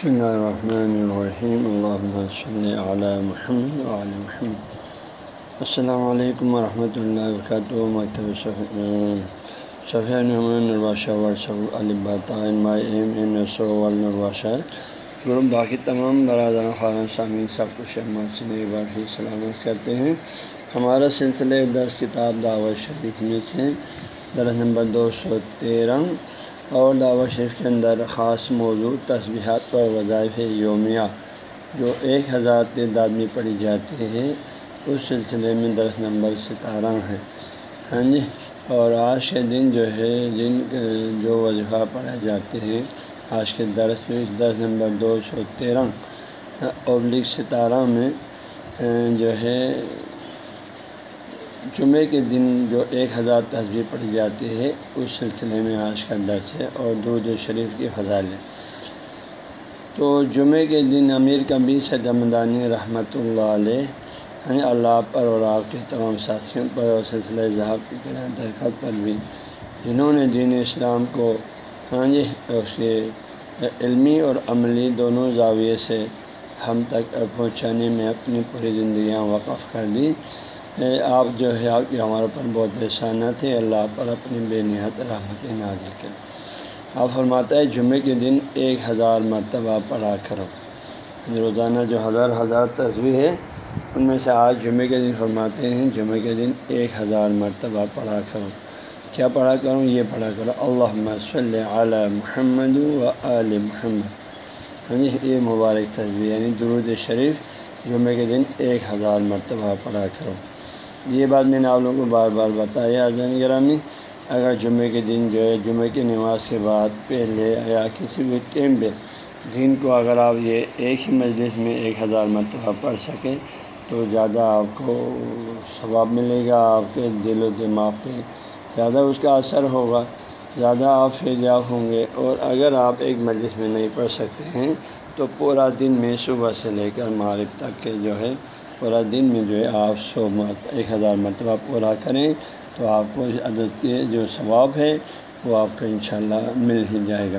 بسم اللہ الرحمن الرحیم اللہ صلی علی محمد علیہ محمد السلام علیکم ورحمۃ اللہ وبرکاتہ مکتب صفیہ نعمن الباشہ ورثہ الباطین ایم این رسو الباشہ گروپ باقی تمام برادر خارن سامعین سب کچھ احمد سے ایک بار پھر سلامت کرتے ہیں ہمارا سلسلہ دس کتاب دعوت شریف میں سے درس نمبر دو سو تیرہ اور دعوت شریف کے اندر خاص موضوع تصبیحات اور وظائف یومیہ جو ایک ہزار تعداد میں پڑھی جاتی ہے اس سلسلے میں درس نمبر ستارہ ہے ہاں جی اور آج کے دن جو ہے، جن جو وظیفہ پڑھے جاتے ہیں، آج کے درس میں درس نمبر دو سو تیرہ ابلک ستارہ میں، جو ہے جمعے کے دن جو ایک ہزار تصویر پڑھی جاتی ہے، اس سلسلے میں آج کا درس ہے اور درود شریف کی فضائل ہے تو جمعے کے دن امیر کبیر سے دمدانی رحمۃ اللہ علیہ یعنی اللہ پر اور آپ کے تمام ساتھیوں پر اور سلسلہ ذہب کی درخت پر بھی، جنہوں نے دین اسلام کو ہاں جی اس کے علمی اور عملی دونوں زاویے سے ہم تک پہنچانے میں اپنی پوری زندگیاں وقف کر دی۔ آپ جو ہے، آپ کی ہمارے پر بہت احسانت ہے اللہ پر اپنی بے نہایت رحمت نازل کریں آپ فرماتا ہے جمعے کے دن ایک ہزار مرتبہ پڑھا کرو۔ یعنی روزانہ جو ہزار ہزار تصویر ہے، ان میں سے آج جمعے کے دن فرماتے ہیں، جمعے کے دن ایک ہزار مرتبہ پڑھا کرو۔ کیا پڑھا کروں؟ یہ پڑھا کرو اللہ صلی علی محمد و عل محمد۔ ہاں جی یہ مبارک تصویر یعنی درود شریف، جمعے کے دن ایک ہزار مرتبہ پڑھا کرو۔ یہ بات میں نے آپ لوگوں کو بار بار بتایا جان گرامی اگر جمعے کے دن جو ہے جمعے کی نماز کے بعد پہلے یا کسی بھی ٹائم پہ دن کو اگر آپ یہ ایک ہی مجلس میں ایک ہزار مرتبہ پڑھ سکیں، تو زیادہ آپ کو ثواب ملے گا، آپ کے دل و دماغ پہ زیادہ اس کا اثر ہوگا، زیادہ آپ فیضیاب ہوں گے۔ اور اگر آپ ایک مجلس میں نہیں پڑھ سکتے ہیں، تو پورا دن میں صبح سے لے کر معرف تک کے جو ہے پورا دن میں جو ہے آپ سو مت ایک ہزار مرتبہ پورا کریں تو آپ کو اس عدد کے جو ثواب ہے وہ آپ کو انشاءاللہ مل ہی جائے گا۔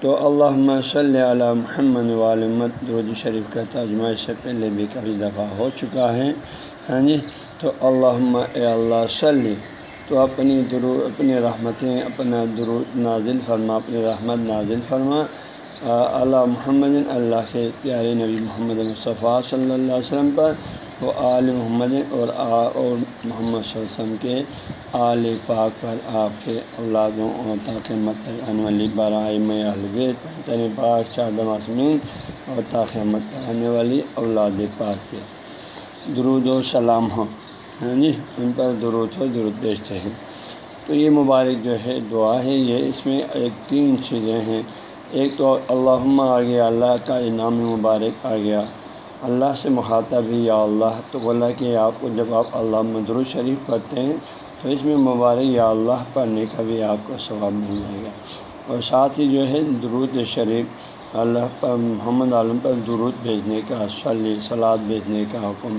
تو اللہ صلی علی محمد والمت درود شریف کا ترجمہ اس سے پہلے بھی کبھی دفعہ ہو چکا ہے۔ ہاں جی تو اللہ اے اللہ صلی تو اپنی درو، اپنی رحمتیں، اپنا درود نازل فرما، اپنی رحمت نازل فرما۔ اللہ محمد، اللہ کے پیارے نبی محمد مصطفیٰ صلی اللہ علیہ وسلم پر، وہ آل محمد اور اور محمد صلی اللہ علیہ وسلم کے آل پاک پر آپ کے اولادوں اور تاکہ مت والی بارہ البید پنتن پاک چاد معصمین اور تاکہ مت آنے والی اولاد پاک کے۔ درود و سلام ہو۔ ہاں جی ان پر درود ہو، درود بیچتے ہیں۔ تو یہ مبارک جو ہے، دعا ہے، یہ اس میں ایک تین چیزیں ہیں۔ ایک تو اللہ آ گیا، اللہ کا انعام مبارک آ گیا۔ اللہ سے مخاطب ہی یا اللہ، تو بولا کہ آپ کو جب آپ اللہ مدر شریف پڑھتے ہیں، تو اس میں مبارک یا اللہ پڑھنے کا بھی آپ کو ثواب مل جائے گا۔ اور ساتھ ہی جو ہے، درود شریف، اللہ پر، محمد عالم پر درود بھیجنے کا، صلی سلاد بھیجنے کا حکم۔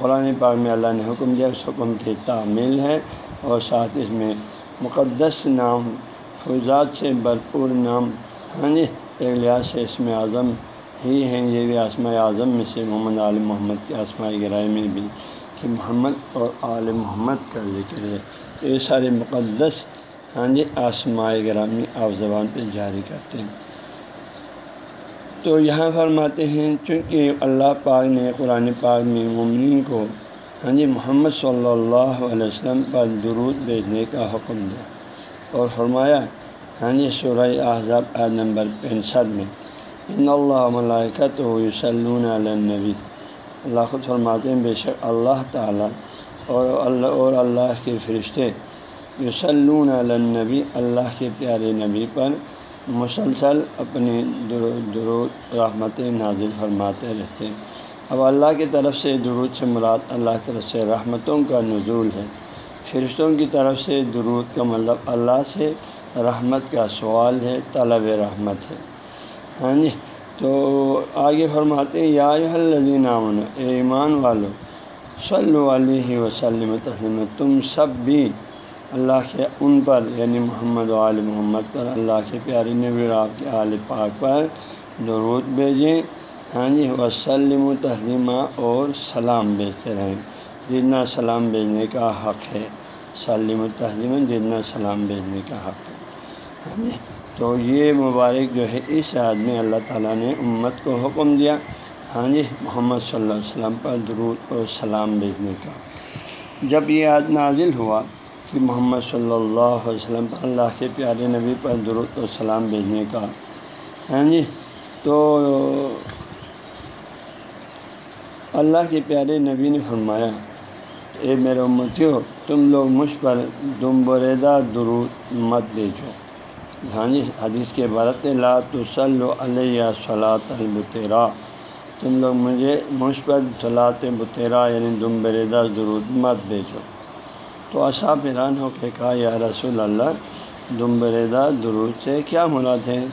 قرآن پاک میں اللہ نے حکم دیا، اس حکم کی تعمیل ہے۔ اور ساتھ اس میں مقدس نام، فوجات سے بھرپور نام ہاں جی ایک لحاظ سے اسم اعظم ہی ہیں یہ بھی آسماء اعظم میں سے محمد عالم محمد کے آسماء گرائے میں بھی کہ محمد اور عال محمد کا ذکر ہے تو یہ سارے مقدس ہاں جی آسماء گرامی آپ زبان پہ جاری کرتے ہیں تو یہاں فرماتے ہیں، چونکہ اللہ پاک نے قرآن پاک میں ممنین کو ہاں جی محمد صلی اللہ علیہ وسلم پر درود بھیجنے کا حکم دیا اور فرمایا ہاں جی سورہ احزاب عید نمبر پینسٹھ میں ان اللہ ملائکت و علنبی اللہ خود فرماتے ہیں بے شک اللہ تعالیٰ اور اللہ اور اللہ کے فرشتے یوسلون علنبی اللہ کے پیارے نبی پر مسلسل اپنی درود رحمت نازل فرماتے رہتے ہیں اب اللہ کی طرف سے درود سے مراد اللہ کی طرف سے رحمتوں کا نزول ہے فرشتوں کی طرف سے درود کا مطلب اللہ سے رحمت کا سوال ہے، طلب رحمت ہے۔ ہاں جی تو آگے فرماتے ہیں، یا الذین امن ایمان والو صلی علیہ وسلم تسلیم تم سب بھی اللہ کے ان پر یعنی محمد و عال محمد پر، اللہ کے پیارے نبی اور آپ کے عال پاک پر درود بھیجیں۔ ہاں جی وسلم و تحلیمہ اور سلام بھیجتے رہیں۔ جتنا سلام بھیجنے کا حق ہے، سلم و تحلیم جتنا سلام بھیجنے کا حق ہے۔ تو یہ مبارک جو ہے، اس عاد میں اللہ تعالیٰ نے امت کو حکم دیا۔ ہاں جی محمد صلی اللہ علیہ وسلم پر درود اور سلام بھیجنے کا۔ جب یہ عاد نازل ہوا کہ محمد صلی اللہ علیہ وسلم پر اللہ کے پیارے نبی پر درود اور سلام بھیجنے کا ہاں جی تو اللہ کے پیارے نبی نے فرمایا، اے میرے امتیو، تم لوگ مجھ پر دم بریدہ درود مت بیچو ہاں جی حدیث کے بارت لا تو علیہ صلاۃ البتیرا تم لوگ مجھے مجھ پر صلاط بتیرا یعنی دم بریدہ درود مت بیچو تو اصحاب حیران ہو کے کہا، یا رسول اللہ، دم بریدہ درود سے کیا مراد ہے؟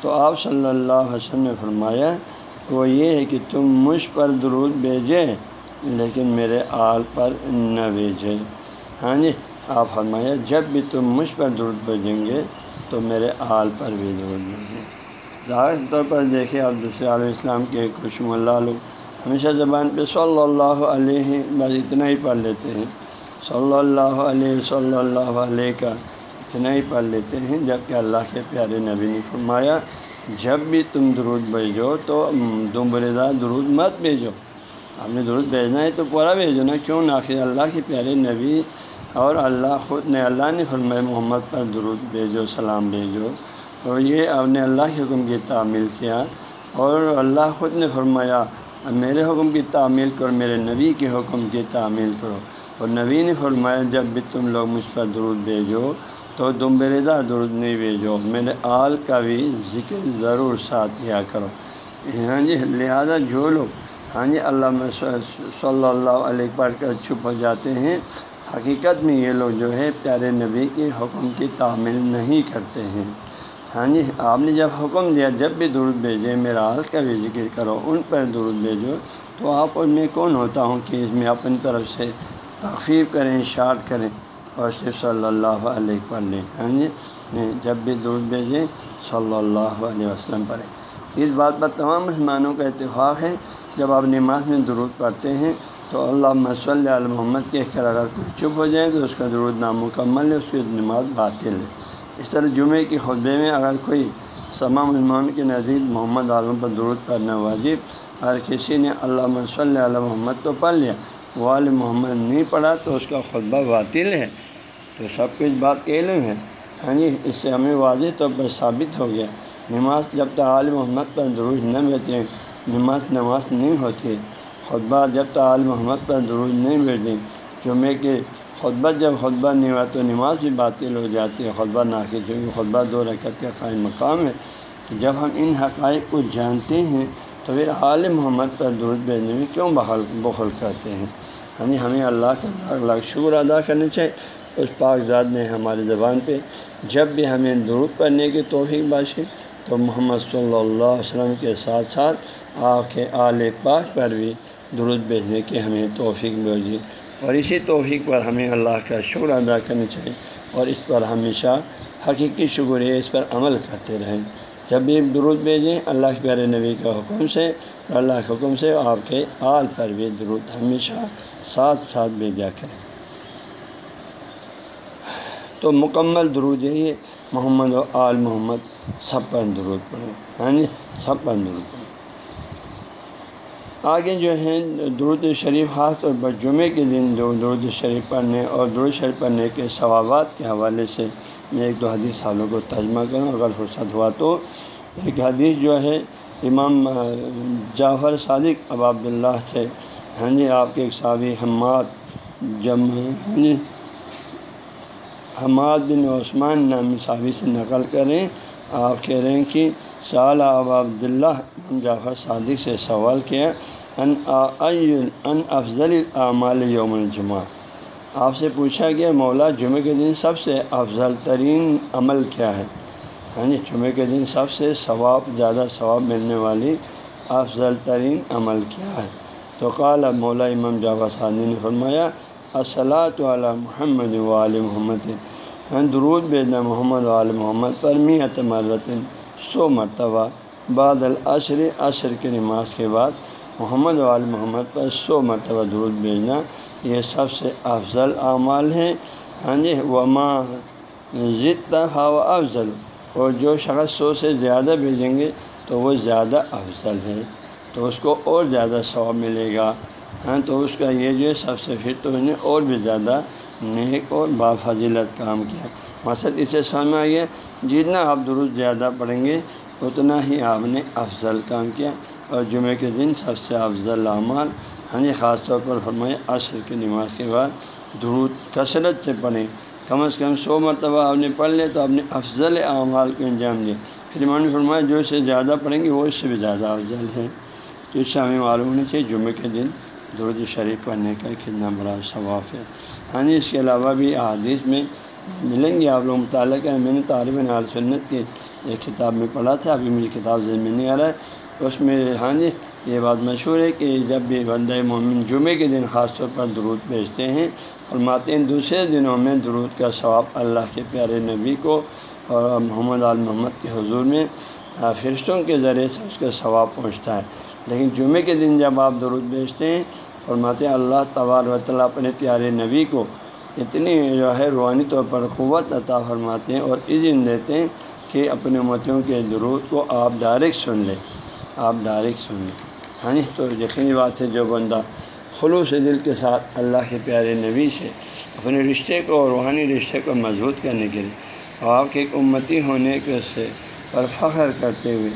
تو آپ صلی اللہ علیہ وسلم نے فرمایا، وہ یہ ہے کہ تم مجھ پر درود بھیجیں لیکن میرے آل پر نہ بھیجے۔ ہاں جی آپ فرمایا، جب بھی تم مجھ پر درود بھیجیں گے تو میرے آل پر بھی درود بھیجیں ظاہر طور پر دیکھیں آپ دوسرے علیہ السلام کے خوش اللہ لوگ ہمیشہ زبان پہ صلی اللہ علیہ بس اتنا ہی پڑھ لیتے ہیں۔ صلی اللہ علیہ صلی اللہ علیہ کا اتنا ہی پڑھ لیتے ہیں جبکہ اللہ کے پیارے نبی نے فرمایا، جب بھی تم درود بھیجو تو تم بردا درود مت بھیجو۔ آپ نے درود بھیجنا ہے تو پورا بھیجو نا، کیوں؟ نہ آخر اللہ کے پیارے نبی اور اللہ خود نے اللہ نے فرمایا محمد پر درود بھیجو، سلام بھیجو۔ اور یہ آپ نے اللہ کے حکم کی تعمیل کیا۔ اور اللہ خود نے فرمایا، میرے حکم کی تعمیل کرو، میرے نبی کے حکم کی تعمیل کرو۔ اور نبی نے فرمایا، جب بھی تم لوگ مجھ پر درود بھیجو، تو تم بریدہ درود نہیں بھیجو۔ میرے آل کا بھی ذکر ضرور ساتھ دیا کرو۔ ہاں جی لہٰذا جو لوگ ہاں جی اللہ صلی اللہ علیہ پڑھ کر چھپ ہو جاتے ہیں حقیقت میں یہ لوگ جو ہے پیارے نبی کے حکم کی تعمیل نہیں کرتے ہیں۔ ہاں جی آپ نے جب حکم دیا، جب بھی درود بھیجے میرا حال کا بھی ذکر کرو، ان پر درود بھیجو، تو آپ اور میں کون ہوتا ہوں کہ اس میں اپنی طرف سے تخفیف کریں شارٹ کریں۔ اور صرف صلی اللہ علیہ پڑھ لیں ہاں جی جب بھی درود بھیجیں صلی اللہ علیہ وسلم پڑھیں اس بات پر تمام مہمانوں کا اتفاق ہے، جب آپ نماز میں درود پڑھتے ہیں تو اللہ صلی علیہ محمد کہہ کر اگر کوئی چپ ہو جائے تو اس کا درود نامکمل ہے، اس کی نماز باطل ہے۔ اس طرح جمعے کی خطبے میں اگر کوئی تمام مہمانوں کے نزدیک محمد عالم پر درود پڑھنا واجب، اگر کسی نے اللہ صلی علیہ محمد تو پڑھ لیا وال محمد نہیں پڑھا تو اس کا خطبہ باطل ہے۔ تو سب کچھ بات کے علم ہے۔ ہاں جی اس سے ہمیں واضح طور پر ثابت ہو گیا۔ نماز جب تک عال محمد پر دروج نہ بھیجیں نماز نماز نہیں ہوتی۔ خطبہ جب تک عال محمد پر دروج نہیں بھیجیں جمعے کے خطبہ جب خطبہ نہیں ہوا تو نماز بھی باطل ہو جاتی ہے، خطبہ ناخذ چونکہ خطبہ دو رکعت کا قائم مقام ہے۔ تو جب ہم ان حقائق کو جانتے ہیں تو پھر عال محمد پر درود بھیجنے میں کیوں بخل بخل کرتے ہیں؟ یعنی ہمیں اللہ کا اللہ شکر ادا کرنا چاہیے۔ اس پاک ذات نے ہماری زبان پہ جب بھی ہمیں درود پڑھنے کی توفیق باشی تو محمد صلی اللہ علیہ وسلم کے ساتھ ساتھ آپ کے آل پاک پر بھی درود بھیجنے کی ہمیں توفیق بھیجی۔ اور اسی توفیق پر ہمیں اللہ کا شکر ادا کرنا چاہیے اور اس پر ہمیشہ حقیقی شکر ہے، اس پر عمل کرتے رہیں۔ جب بھی درود بھیجیں، اللہ کے پیارے نبی کے حکم سے اللہ کے حکم سے آپ کے آل پر بھی درود ہمیشہ ساتھ ساتھ بھیجا کریں۔ تو مکمل درود یہی محمد و آل محمد، سب پر درود پڑھیں۔ ہاں جی سب پر درود پڑھیں۔ آگے جو ہیں، درود شریف خاص طور پر جمعے کے دن جو درود شریف پڑھنے اور درود شریف پڑھنے کے ثوابات کے حوالے سے میں ایک دو حدیث سالوں کو ترجمہ کروں، اگر فرصت ہوا تو۔ ایک حدیث جو ہے، امام جعفر صادق اب عبداللہ سے۔ ہاں جی آپ کے ایک صابی حماد جم ہاں جی حماد بن عثمان نامی صحابی سے نقل کریں۔ آپ کہہ رہے ہیں کہ سال اب عبداللہ جعفر صادق سے سوال کیا ان ان افضل اعمال یوم الجمعہ؟ آپ سے پوچھا گیا، مولا، جمعہ کے دن سب سے افضل ترین عمل کیا ہے؟ ہاں جی جمعہ کے دن سب سے ثواب، زیادہ ثواب ملنے والی افضل ترین عمل کیا ہے؟ تو قال، مولا امام جاوا صادی نے فرمایا اصلاۃ علی محمد وال محمد ہاں درود بھیجنا محمد وال محمد پر میت مرتن، سو مرتبہ بعد العصر، عصر کے نماز کے بعد محمد وال محمد پر سو مرتبہ درود بھیجنا یہ سب سے افضل اعمال ہیں۔ ہاں جی وما ضد و افضل اور جو شخص سو سے زیادہ بھیجیں گے تو وہ زیادہ افضل ہے۔ تو اس کو اور زیادہ ثواب ملے گا۔ ہاں تو اس کا یہ جو ہے، سب سے پھر تو انہیں اور بھی زیادہ نیک اور بافضلت کام کیا۔ مقصد اسے سامنے آ گیا جتنا آپ درست زیادہ پڑھیں گے اتنا ہی آپ نے افضل کام کیا اور جمعہ کے دن سب سے افضل اعمال ہاں جی خاص طور پر فرمائے عصر کی نماز کے بعد درود کثرت سے پڑھیں۔ کم از کم سو مرتبہ آپ نے پڑھ لیا تو آپ نے افضل اعمال کو انجام دیا۔ پھر نے فرمایا جو اسے زیادہ پڑھیں گے وہ اس سے بھی زیادہ افضل ہے تو اس سے ہمیں معلوم ہونا چاہیے جمعے کے دن درود شریف پڑھنے کا کتنا بڑا ثواف ہے۔ ہاں جی اس کے علاوہ بھی احادیث میں ملیں گے، آپ لوگ مطالعہ کریں میں نے طالب نال سنت کی ایک کتاب میں پڑھا تھا، ابھی مجھے کتاب ذہن میں نہیں آ رہا ہے۔ اس میں ہاں جی یہ بات مشہور ہے کہ جب بھی بندہ مومن جمعے کے دن خاص طور پر درود بھیجتے ہیں اور ماتے دوسرے دنوں میں درود کا ثواب اللہ کے پیارے نبی کو اور محمد عال محمد کے حضور میں فرشتوں کے ذریعے سے اس کا ثواب پہنچتا ہے۔ لیکن جمعے کے دن جب آپ درود بھیجتے ہیں اور ماتے اللہ تبار و تعالیٰ اپنے پیارے نبی کو اتنی جو ہے روحانی طور پر قوت عطا فرماتے ہیں اور عزن دیتے ہیں کہ اپنے متوں کے درود کو آپ ڈائریکٹ سن لیں۔ آپ ڈائریکٹ سن لیں۔ ہاں جی تو یقینی بات ہے جو بندہ خلوص دل کے ساتھ اللہ کے پیارے نبی سے اپنے رشتے کو روحانی رشتے کو مضبوط کرنے کے لیے اور آپ کے ایک امتی ہونے کے سے پر فخر کرتے ہوئے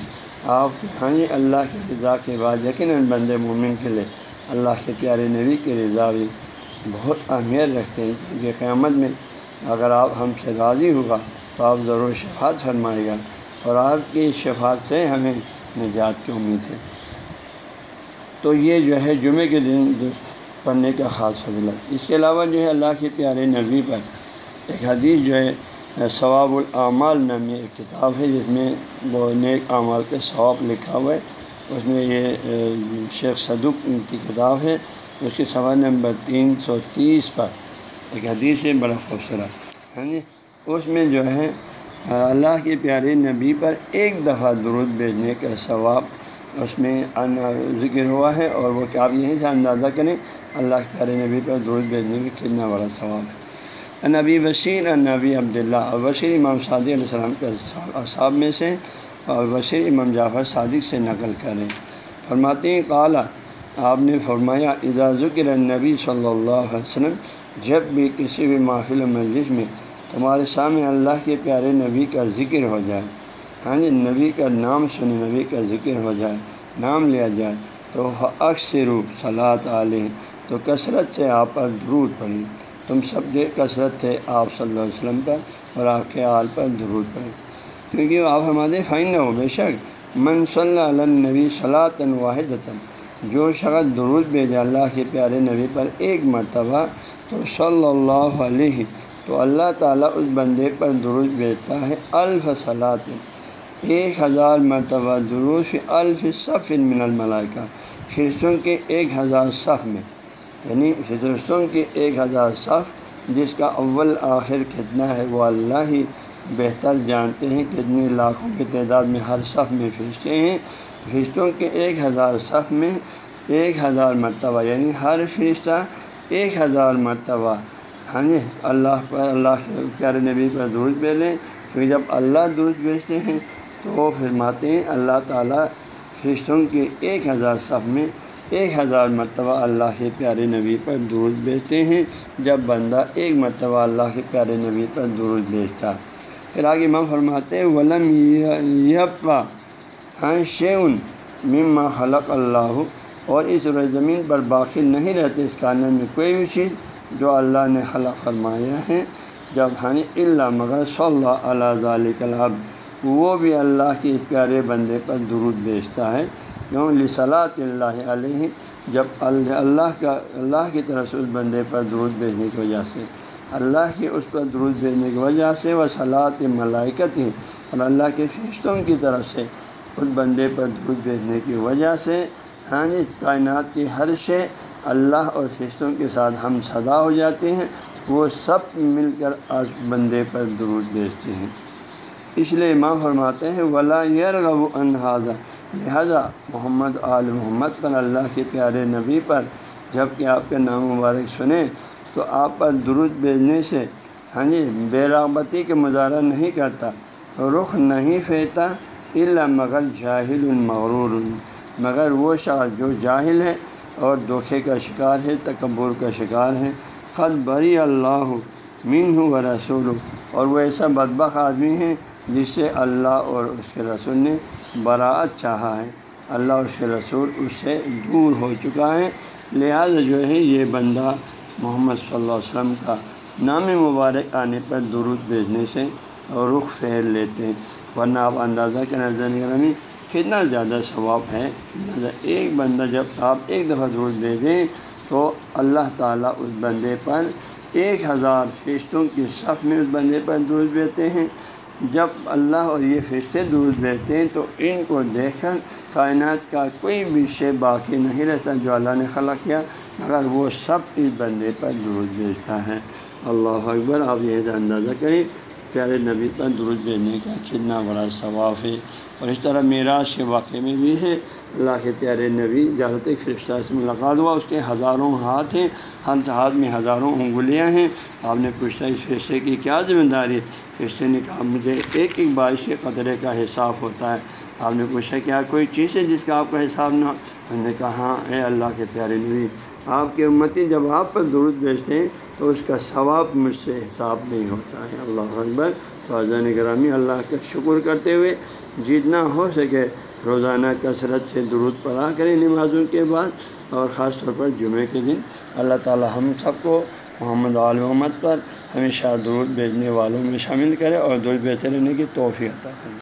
آپ ہاں جی اللہ کی رضا کے بعد یقیناً بند مومن کے لیے اللہ کے پیارے نبی کی رضا بھی بہت اہمیت رکھتے ہیں۔ کیونکہ قیامت میں اگر آپ ہم سے راضی ہوگا تو آپ ضرور شفاعت فرمائے گا اور آپ کی شفاعت سے ہمیں نجات کی امید ہے۔ تو یہ جو ہے جمعے کے دن پڑھنے کا خاص فضلت اس کے علاوہ جو ہے اللہ کے پیارے نبی پر ایک حدیث جو ہے، ثواب العمال نامی ایک کتاب ہے، جس میں وہ نیک اعمال کے ثواب لکھا ہوا ہے۔ اس میں یہ شیخ صدق کی کتاب ہے۔ اس کے سوال نمبر تین سو تیس پر ایک حدیث ہے، بڑا خوبصورت۔ ہاں جی؟ اس میں جو ہے اللہ کے پیارے نبی پر ایک دفعہ درود بھیجنے کا ثواب اس میں ذکر ہوا ہے اور وہ کہ آپ یہیں سے اندازہ کریں، اللہ کے پیارے نبی پر درود بھیجنے میں کتنا بڑا ثواب ہے۔ نبی بشیر نبی عبداللہ، اور بشیر امام صادق علیہ السلام کے اصحاب میں سے اور بشیر امام جعفر صادق سے نقل کریں۔ فرماتے ہیں کالا آپ نے فرمایا، اذا ذکر نبی صلی اللہ علیہ وسلم، جب بھی کسی بھی محفل و مجلس میں تمہارے سامنے اللہ کے پیارے نبی کا ذکر ہو جائے۔ ہاں جی نبی کا نام سنے نبی کا ذکر ہو جائے، نام لیا جائے۔ تو اکثر صلاحت علیہ، تو کثرت سے آپ پر درود پڑھی تم سب جو کثرت سے آپ صلی اللہ علیہ وسلم پر اور آپ کے آل پر درود پڑھی کیونکہ آپ ہمارے فائن نہ ہو بے شک، من صلی اللہ نبی صلاح تو اللہ تعالیٰ اس بندے پر درود بھیجتا ہے، الف صلاح ایک ہزار مرتبہ دروس الف صف من الملائکہ۔ فرشتوں کے ایک ہزار صف میں۔ یعنی فرشتوں کے ایک ہزار صف، جس کا اول آخر کتنا ہے، وہ اللہ ہی بہتر جانتے ہیں کتنی لاکھوں کی تعداد میں ہر صف میں فرشتے ہیں۔ فرشتوں کے ایک ہزار صف میں ایک ہزار مرتبہ یعنی ہر فرشتہ ایک ہزار مرتبہ۔ ہاں جی اللہ پر، اللہ کے پیارے نبی پر درست بھیجیں کیونکہ جب اللہ درست بھیجتے ہیں تو فرماتے ہیں، اللہ تعالیٰ فرشتوں کے ایک ہزار صف میں ایک ہزار مرتبہ اللہ کے پیارے نبی پر درود بھیجتے ہیں۔ جب بندہ ایک مرتبہ اللہ کے پیارے نبی پر درود بھیجتا پھر آگے ماں فرماتے ہیں، ولم یپا ہاں شیون مما خلق اللہ اور اس زمین پر باقی نہیں رہتے، اس کانن میں کوئی بھی چیز جو اللہ نے خلق فرمایا ہے جب ہنی اللہ مگر صلی اللہ علیہ ذالک العبد وہ بھی اللہ کے اس پیارے بندے پر درود بیچتا ہے، کیوں؟ لصلاۃ اللہ علیہ، جب اللہ کا، اللہ کی طرف سے اس بندے پر درود بھیجنے کی وجہ سے۔ اللہ کی اس پر درود بھیجنے کی وجہ سے وہ صلاحت ملائکت ہے اور اللہ کے فرشتوں کی طرف سے اس بندے پر درود بھیجنے کی وجہ سے ہاں جی کائنات کی ہر شے اللہ اور فرشتوں کے ساتھ ہم سدا ہو جاتے ہیں، وہ سب مل کر آج بندے پر درود بھیجتے ہیں۔ اس لیے امام فرماتے ہیں، ولا یرغب انہذا لہذا محمد آل محمد پر، اللہ کے پیارے نبی پر جبکہ آپ کے نام مبارک سنیں، تو آپ پر درود بھیجنے سے ہاں جی بے رغبتی کے مظاہرہ نہیں کرتا، رخ نہیں پھیرتا اللہ مگر جاہل المغرور مگر وہ شخص جو جاہل ہے اور دھوکے کا شکار ہے، تکبر کا شکار ہے۔ خط بری اللہ مین ہوں و رسول۔ اور وہ ایسا بدبخ آدمی ہے جس سے اللہ اور اس کے رسول نے براعت چاہا ہے۔ اللہ اور اس کے رسول اس سے دور ہو چکا ہے۔ لہٰذا جو ہے یہ بندہ محمد صلی اللہ علیہ وسلم کا نام مبارک آنے پر درود بھیجنے سے رخ پھیر لیتے ہیں۔ ورنہ آپ اندازہ کے نظر نگرانی کتنا زیادہ ثواب ہے؟ کتنا ایک بندہ جب آپ ایک دفعہ درود بھیجیں تو اللہ تعالیٰ اس بندے پر ایک ہزار فرشتوں کی صف میں اس بندے پر درود بھیجتے ہیں۔ جب اللہ اور یہ فرشتے درود بھیجتے ہیں تو ان کو دیکھ کر کائنات کا کوئی بھی شے باقی نہیں رہتا جو اللہ نے خلق کیا، مگر وہ سب اس بندے پر درود بھیجتا ہے۔ اللہ اکبر، آپ یہ اندازہ کریں پیارے نبی پر درست بھیجنے کا کتنا بڑا ثواف ہے۔ اور اس طرح معراج کے واقعے میں بھی ہے۔ اللہ کے پیارے نبی زیادہ فرشتہ سے ملاقات ہوا، اس کے ہزاروں ہاتھ ہیں۔ ہر ہاتھ میں ہزاروں انگلیاں ہیں۔ آپ نے پوچھا اس فرشتے کی کیا ذمہ داری؟ فرشتے نے کہا، مجھے ایک ایک بارش کے قطرے کا حساب ہوتا ہے۔ آپ نے پوچھا، کیا کوئی چیز ہے جس کا آپ کا حساب نہ ہم نے کہا ہاں اے اللہ کے پیارے نبی، آپ کے امتی جب آپ پر درود بھیجتے ہیں تو اس کا ثواب مجھ سے حساب نہیں ہوتا ہے۔ اللہ اکبر۔ تو گرامی، اللہ کا شکر کرتے ہوئے جتنا ہو سکے روزانہ کثرت سے درود پڑھا کریں نمازوں کے بعد اور خاص طور پر جمعے کے دن۔ اللہ تعالی ہم سب کو محمد محمد پر ہمیشہ درود بھیجنے والوں میں شامل کرے اور درود بھیجتے رہنے کی توفیع عطا کریں